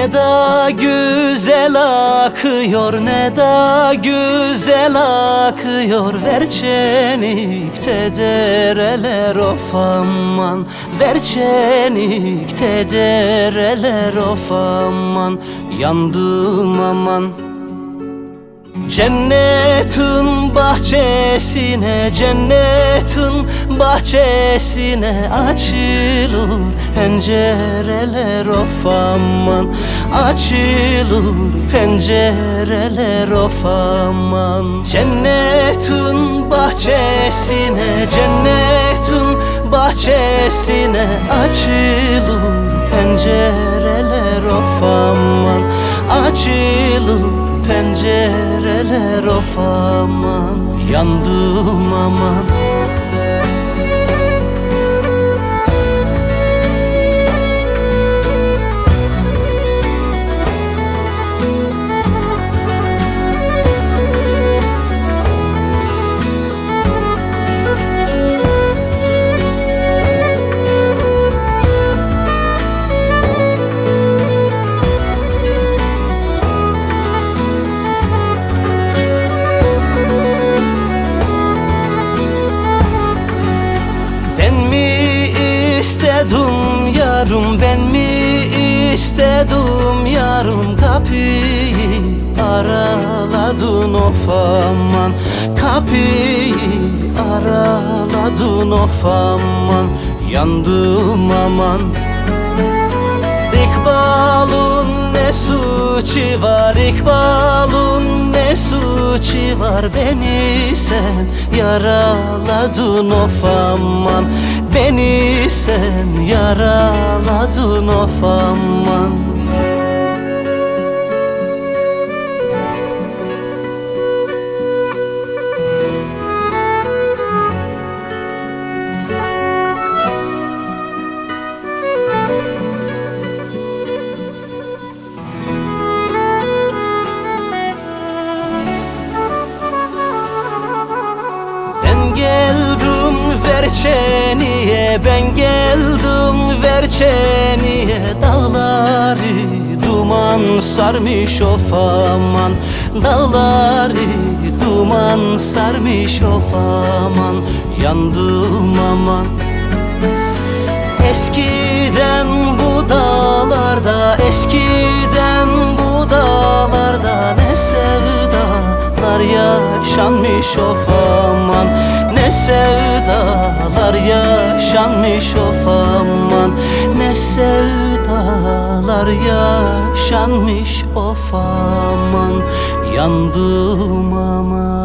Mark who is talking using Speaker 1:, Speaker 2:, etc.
Speaker 1: Ne da güzel akıyor ne da güzel akıyor. Verçenikte dereler of aman. Verçenikte dereler of aman. Yandım aman. Cennetin bahçesine, cennetin bahçesine açılır pencereler of aman. Açılır pencereler of aman. Cennetin bahçesine, cennetin bahçesine açılır pencereler of aman. Açılır pencereler of aman. Yandım aman istedim yarım ben mi istedim yarım kapıyı? Araladın of aman Kapıyı araladın of aman. Yandım aman. İkbalın ne suçu var İkbalın ne suçu var Beni sen? Yaraladın of aman Beni sen. Yaraladın of aman Verçeniye Ben geldim Verçeniye Dağları duman sarmış of aman. Dağları duman sarmış of aman. Yandım aman. Eskiden bu dağlarda Eskiden bu dağlarda Ne sevdalar yaşanmış of aman Sevdalar yaşanmış of aman. Ne sevdalar yaşanmış of aman. Yandım aman